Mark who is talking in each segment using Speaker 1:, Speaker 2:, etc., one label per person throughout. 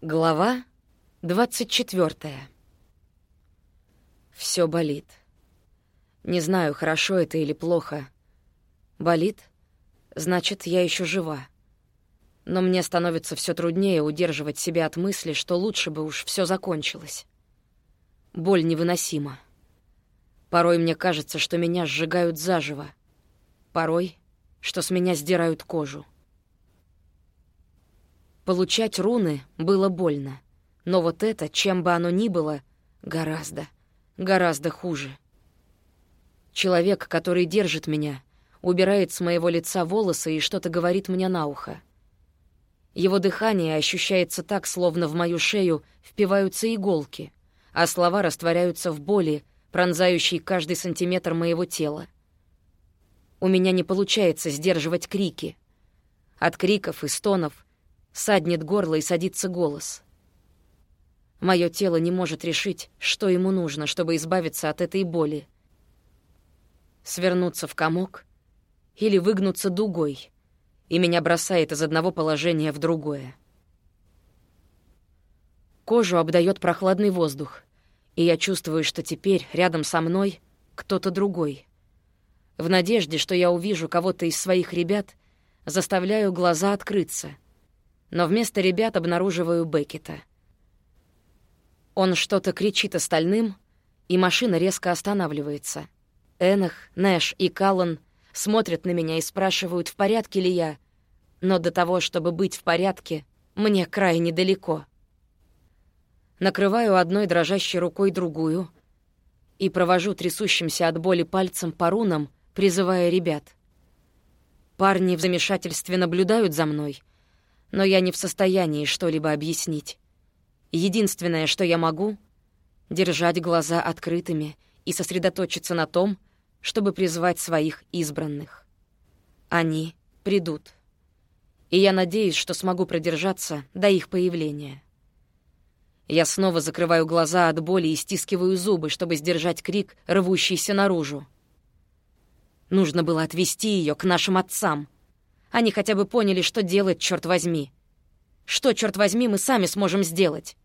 Speaker 1: Глава 24. Все болит. Не знаю, хорошо это или плохо. Болит, значит, я еще жива. Но мне становится все труднее удерживать себя от мысли, что лучше бы уж все закончилось. Боль невыносима. Порой мне кажется, что меня сжигают заживо. Порой, что с меня сдирают кожу. Получать руны было больно. Но вот это, чем бы оно ни было, гораздо, гораздо хуже. Человек, который держит меня, убирает с моего лица волосы и что-то говорит мне на ухо. Его дыхание ощущается так, словно в мою шею впиваются иголки, а слова растворяются в боли, пронзающей каждый сантиметр моего тела. У меня не получается сдерживать крики. От криков и стонов Саднет горло и садится голос. Мое тело не может решить, что ему нужно, чтобы избавиться от этой боли. Свернуться в комок или выгнуться дугой, и меня бросает из одного положения в другое. Кожу обдает прохладный воздух, и я чувствую, что теперь рядом со мной кто-то другой. В надежде, что я увижу кого-то из своих ребят, заставляю глаза открыться — но вместо ребят обнаруживаю Беккета. Он что-то кричит остальным, и машина резко останавливается. Энах, Нэш и Каллан смотрят на меня и спрашивают, в порядке ли я, но до того, чтобы быть в порядке, мне крайне далеко. Накрываю одной дрожащей рукой другую и провожу трясущимся от боли пальцем по рунам, призывая ребят. Парни в замешательстве наблюдают за мной, но я не в состоянии что-либо объяснить. Единственное, что я могу — держать глаза открытыми и сосредоточиться на том, чтобы призвать своих избранных. Они придут. И я надеюсь, что смогу продержаться до их появления. Я снова закрываю глаза от боли и стискиваю зубы, чтобы сдержать крик, рвущийся наружу. Нужно было отвести ее к нашим отцам — они хотя бы поняли, что делать, черт возьми. Что, черт возьми, мы сами сможем сделать?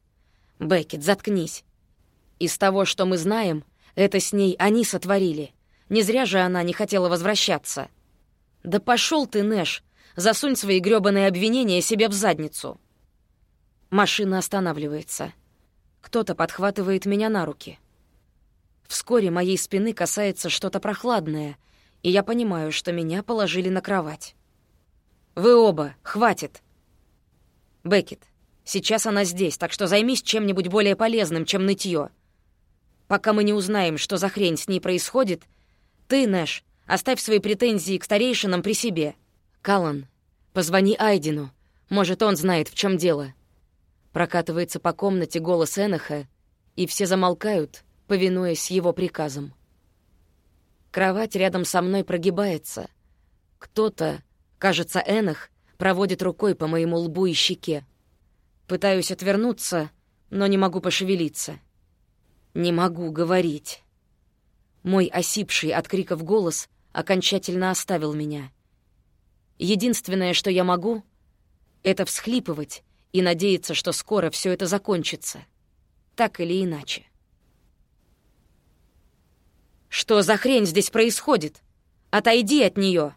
Speaker 1: Беккет, заткнись. Из того, что мы знаем, это с ней они сотворили. Не зря же она не хотела возвращаться. Да пошел ты, Нэш, засунь свои грёбаные обвинения себе в задницу. Машина останавливается. Кто-то подхватывает меня на руки. Вскоре моей спины касается что-то прохладное, и я понимаю, что меня положили на кровать. Вы оба, хватит. Беккет, сейчас она здесь, так что займись чем-нибудь более полезным, чем нытье. Пока мы не узнаем, что за хрень с ней происходит, ты, Нэш, оставь свои претензии к старейшинам при себе. Каллан, позвони Айдину. Может, он знает, в чем дело. Прокатывается по комнате голос Эноха, и все замолкают, повинуясь его приказам. Кровать рядом со мной прогибается. Кто-то Кажется, Энах проводит рукой по моему лбу и щеке. Пытаюсь отвернуться, но не могу пошевелиться. Не могу говорить. Мой осипший от криков голос окончательно оставил меня. Единственное, что я могу, — это всхлипывать и надеяться, что скоро все это закончится. Так или иначе. «Что за хрень здесь происходит? Отойди от нее!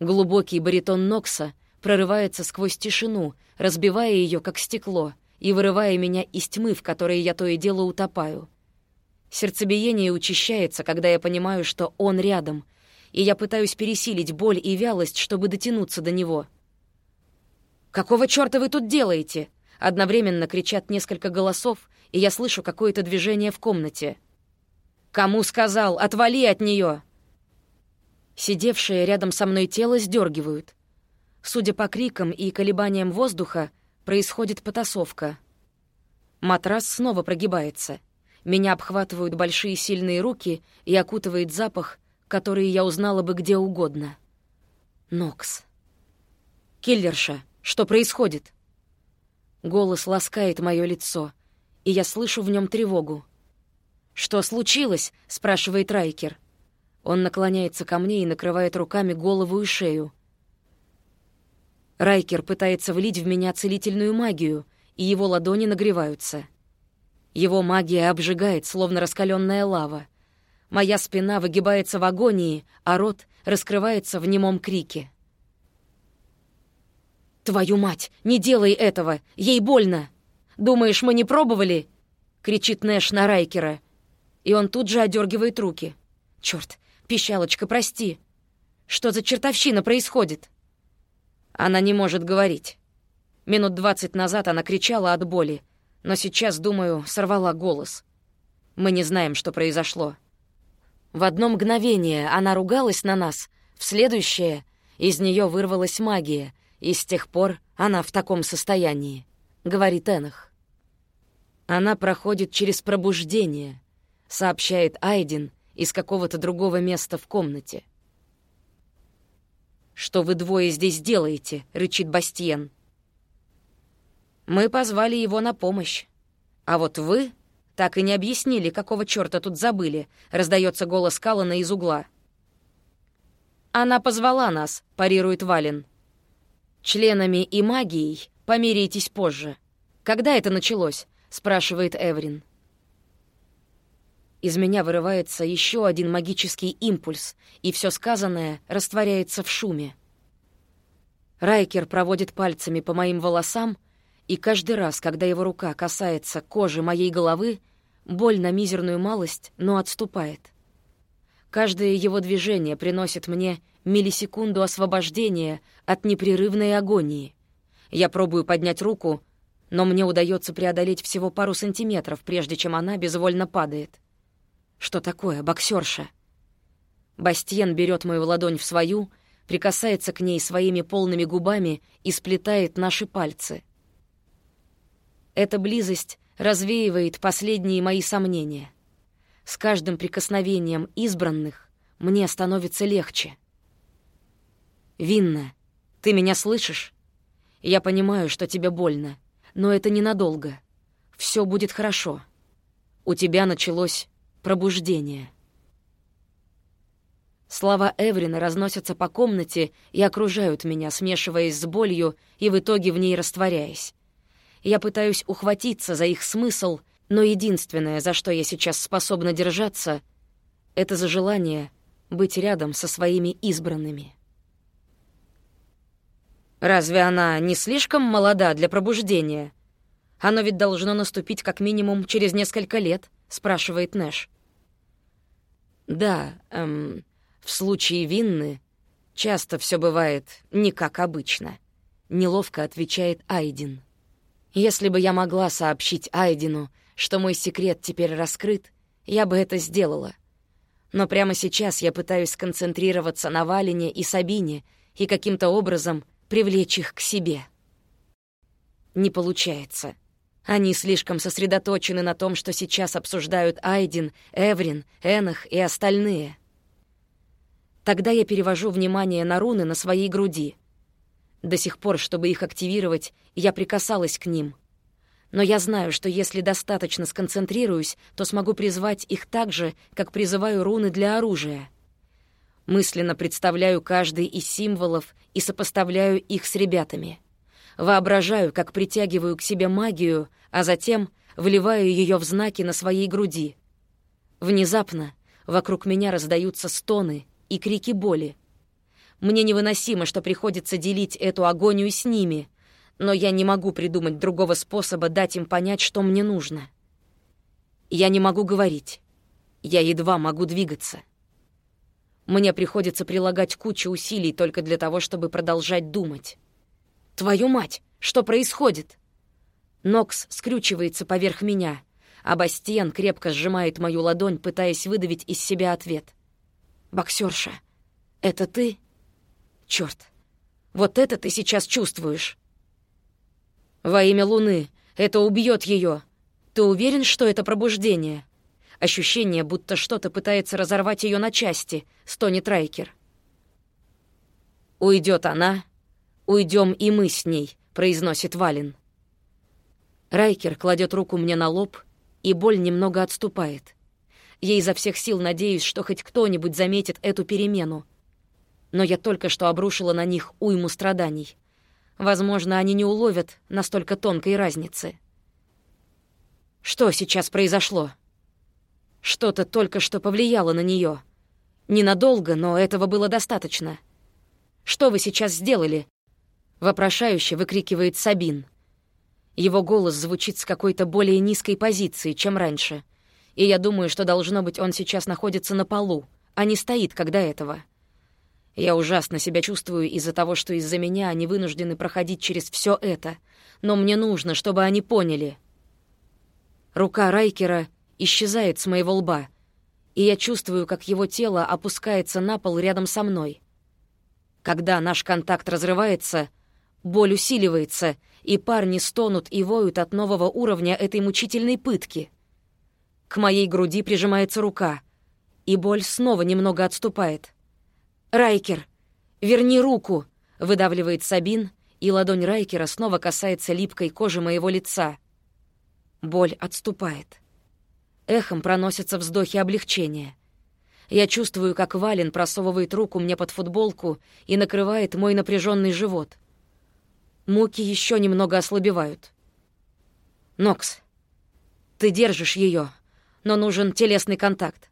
Speaker 1: Глубокий баритон Нокса прорывается сквозь тишину, разбивая ее как стекло, и вырывая меня из тьмы, в которой я то и дело утопаю. Сердцебиение учащается, когда я понимаю, что он рядом, и я пытаюсь пересилить боль и вялость, чтобы дотянуться до него. «Какого чёрта вы тут делаете?» Одновременно кричат несколько голосов, и я слышу какое-то движение в комнате. «Кому сказал? Отвали от нее!» Сидевшее рядом со мной тело сдергивают. Судя по крикам и колебаниям воздуха, происходит потасовка. Матрас снова прогибается. Меня обхватывают большие сильные руки и окутывает запах, который я узнала бы где угодно. Нокс. «Киллерша, что происходит?» Голос ласкает мое лицо, и я слышу в нем тревогу. «Что случилось?» — спрашивает Райкер. Он наклоняется ко мне и накрывает руками голову и шею. Райкер пытается влить в меня целительную магию, и его ладони нагреваются. Его магия обжигает, словно раскаленная лава. Моя спина выгибается в агонии, а рот раскрывается в немом крике. «Твою мать, не делай этого! Ей больно! Думаешь, мы не пробовали?» — кричит Нэш на Райкера. И он тут же одергивает руки. «Чёрт, пищалочка, прости! Что за чертовщина происходит?» Она не может говорить. Минут двадцать назад она кричала от боли, но сейчас, думаю, сорвала голос. Мы не знаем, что произошло. В одно мгновение она ругалась на нас, в следующее из нее вырвалась магия, и с тех пор она в таком состоянии, — говорит Энах. Она проходит через пробуждение, — сообщает Айден из какого-то другого места в комнате. «Что вы двое здесь делаете?» — рычит Бастиен. «Мы позвали его на помощь. А вот вы так и не объяснили, какого чёрта тут забыли», — раздается голос Калана из угла. «Она позвала нас», — парирует Вален. «Членами и магией померяетесь позже. Когда это началось?» — спрашивает Эврин. Из меня вырывается еще один магический импульс, и все сказанное растворяется в шуме. Райкер проводит пальцами по моим волосам, и каждый раз, когда его рука касается кожи моей головы, боль на мизерную малость, но отступает. Каждое его движение приносит мне миллисекунду освобождения от непрерывной агонии. Я пробую поднять руку, но мне удается преодолеть всего пару сантиметров, прежде чем она безвольно падает. Что такое, боксерша? Бастиен берет мою ладонь в свою, прикасается к ней своими полными губами и сплетает наши пальцы. Эта близость развеивает последние мои сомнения. С каждым прикосновением избранных мне становится легче. «Винна, ты меня слышишь? Я понимаю, что тебе больно, но это ненадолго. Все будет хорошо. У тебя началось Пробуждение. Слова Эврина разносятся по комнате и окружают меня, смешиваясь с болью и в итоге в ней растворяясь. Я пытаюсь ухватиться за их смысл, но единственное, за что я сейчас способна держаться, это за желание быть рядом со своими избранными. Разве она не слишком молода для пробуждения? Оно ведь должно наступить как минимум через несколько лет, спрашивает Нэш. Да, эм, в случае Винны часто все бывает не как обычно, неловко отвечает Айдин. Если бы я могла сообщить Айдину, что мой секрет теперь раскрыт, я бы это сделала. Но прямо сейчас я пытаюсь сконцентрироваться на Валине и Сабине и каким-то образом привлечь их к себе. Не получается. Они слишком сосредоточены на том, что сейчас обсуждают Айдин, Эврин, Энах и остальные. Тогда я перевожу внимание на руны на своей груди. До сих пор, чтобы их активировать, я прикасалась к ним. Но я знаю, что если достаточно сконцентрируюсь, то смогу призвать их так же, как призываю руны для оружия. Мысленно представляю каждый из символов и сопоставляю их с ребятами. Воображаю, как притягиваю к себе магию, а затем вливаю ее в знаки на своей груди. Внезапно вокруг меня раздаются стоны и крики боли. Мне невыносимо, что приходится делить эту агонию с ними, но я не могу придумать другого способа дать им понять, что мне нужно. Я не могу говорить. Я едва могу двигаться. Мне приходится прилагать кучу усилий только для того, чтобы продолжать думать. «Твою мать! Что происходит?» Нокс скрючивается поверх меня, а Бастиен крепко сжимает мою ладонь, пытаясь выдавить из себя ответ. «Боксерша, это ты?» «Чёрт! Вот это ты сейчас чувствуешь!» «Во имя Луны! Это убьет ее! Ты уверен, что это пробуждение?» Ощущение, будто что-то пытается разорвать ее на части, стонет Райкер. Уйдет она, «Уйдем и мы с ней», — произносит Вален. Райкер кладет руку мне на лоб, и боль немного отступает. Я изо всех сил надеюсь, что хоть кто-нибудь заметит эту перемену. Но я только что обрушила на них уйму страданий. Возможно, они не уловят настолько тонкой разницы. Что сейчас произошло? Что-то только что повлияло на нее. Ненадолго, но этого было достаточно. Что вы сейчас сделали? Вопрошающе выкрикивает Сабин. Его голос звучит с какой-то более низкой позиции, чем раньше. И я думаю, что должно быть он сейчас находится на полу, а не стоит, до этого. Я ужасно себя чувствую из-за того, что из-за меня они вынуждены проходить через все это. Но мне нужно, чтобы они поняли. Рука Райкера исчезает с моего лба, и я чувствую, как его тело опускается на пол рядом со мной. Когда наш контакт разрывается, боль усиливается, и парни стонут и воют от нового уровня этой мучительной пытки. К моей груди прижимается рука, и боль снова немного отступает. «Райкер, верни руку!» — выдавливает Сабин, и ладонь Райкера снова касается липкой кожи моего лица. Боль отступает. Эхом проносятся вздохи облегчения. Я чувствую, как Вален просовывает руку мне под футболку и накрывает мой напряженный живот. Муки еще немного ослабевают. «Нокс, ты держишь ее, но нужен телесный контакт.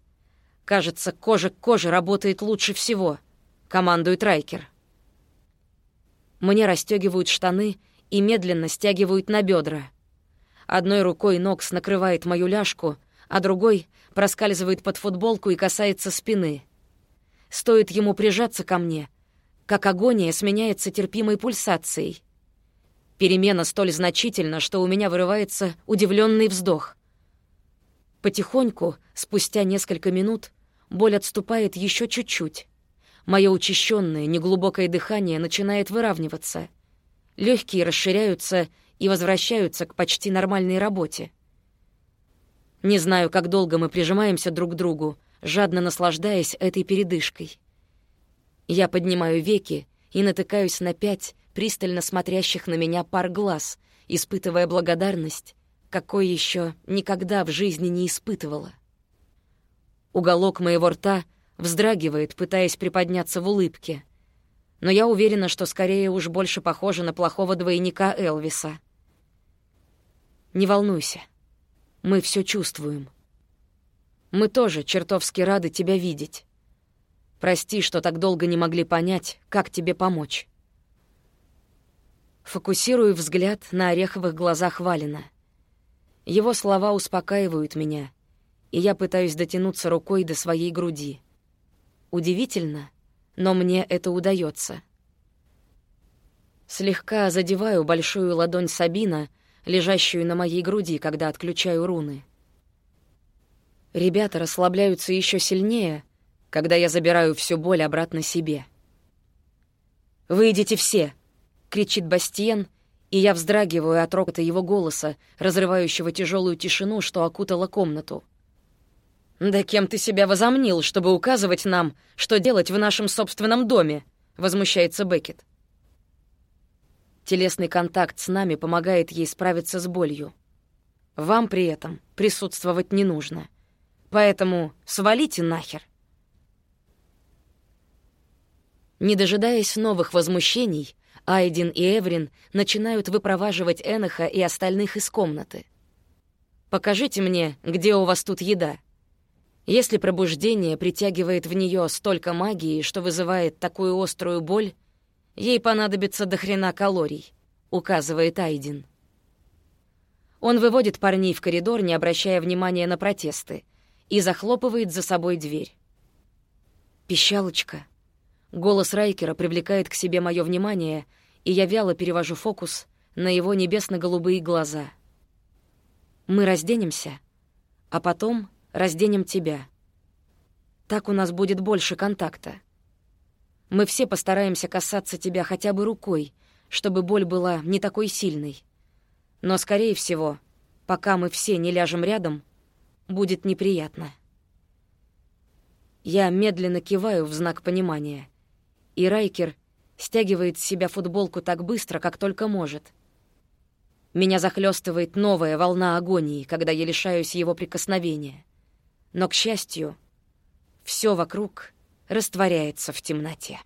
Speaker 1: Кажется, кожа к коже работает лучше всего», — командует Райкер. Мне расстегивают штаны и медленно стягивают на бедра. Одной рукой Нокс накрывает мою ляжку, а другой проскальзывает под футболку и касается спины. Стоит ему прижаться ко мне, как агония сменяется терпимой пульсацией. Перемена столь значительна, что у меня вырывается удивленный вздох. Потихоньку, спустя несколько минут, боль отступает еще чуть-чуть. Мое учащенное, неглубокое дыхание начинает выравниваться. Легкие расширяются и возвращаются к почти нормальной работе. Не знаю, как долго мы прижимаемся друг к другу, жадно наслаждаясь этой передышкой. Я поднимаю веки и натыкаюсь на пять пристально смотрящих на меня пар глаз, испытывая благодарность, какой еще никогда в жизни не испытывала. Уголок моего рта вздрагивает, пытаясь приподняться в улыбке. Но я уверена, что скорее уж больше похожа на плохого двойника Элвиса. Не волнуйся. Мы все чувствуем. Мы тоже чертовски рады тебя видеть. Прости, что так долго не могли понять, как тебе помочь. Фокусирую взгляд на ореховых глазах Валина. Его слова успокаивают меня, и я пытаюсь дотянуться рукой до своей груди. Удивительно, но мне это удается. Слегка задеваю большую ладонь Сабина, лежащую на моей груди, когда отключаю руны. Ребята расслабляются еще сильнее, когда я забираю всю боль обратно себе. «Выйдите все!» — кричит Бастиен, и я вздрагиваю от рокота его голоса, разрывающего тяжелую тишину, что окутала комнату. «Да кем ты себя возомнил, чтобы указывать нам, что делать в нашем собственном доме?» — возмущается Беккет. Телесный контакт с нами помогает ей справиться с болью. Вам при этом присутствовать не нужно. Поэтому свалите нахер. Не дожидаясь новых возмущений, Айдин и Эврин начинают выпроваживать Эноха и остальных из комнаты. «Покажите мне, где у вас тут еда». Если пробуждение притягивает в нее столько магии, что вызывает такую острую боль, ей понадобится до хрена калорий, указывает Айдин. Он выводит парней в коридор, не обращая внимания на протесты, и захлопывает за собой дверь. «Пищалочка», Голос Райкера привлекает к себе мое внимание, и я вяло перевожу фокус на его небесно-голубые глаза. Мы разденемся, а потом разденем тебя. Так у нас будет больше контакта. Мы все постараемся касаться тебя хотя бы рукой, чтобы боль была не такой сильной. Но, скорее всего, пока мы все не ляжем рядом, будет неприятно. Я медленно киваю в знак понимания — и Райкер стягивает с себя футболку так быстро, как только может. Меня захлестывает новая волна агонии, когда я лишаюсь его прикосновения. Но, к счастью, все вокруг растворяется в темноте.